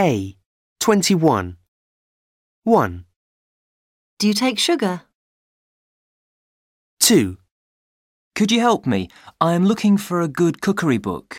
A. 21. 1, Do you take sugar? 2, Could you help me? I am looking for a good cookery book.